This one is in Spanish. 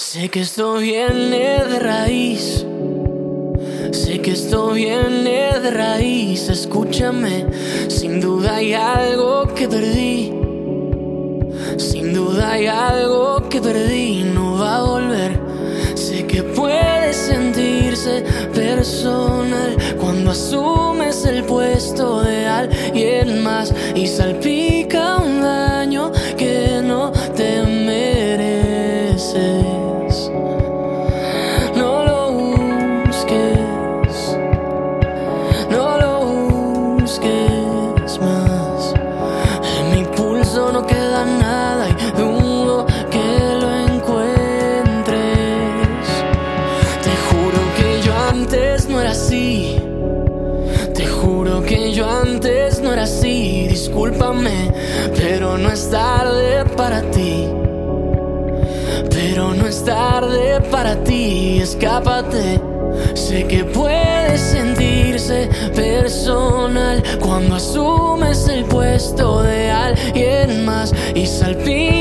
Sé que esto viene de raíz. Sé que esto viene de raíz. Escúchame, sin duda hay algo que perdí. Sin duda hay algo que perdí, no va a volver. Sé que puede sentirse personal cuando asumes el puesto de alguien más y salpica busques más. En mi pulso no queda nada y dudo que lo encuentres. Te juro que yo antes no era así. Te juro que yo antes no era así. Discúlpame, pero no es tarde para ti. Pero no es tarde para ti. Escápate. Sé que puede sentirse personal asumes el puesto de alguien más y salpica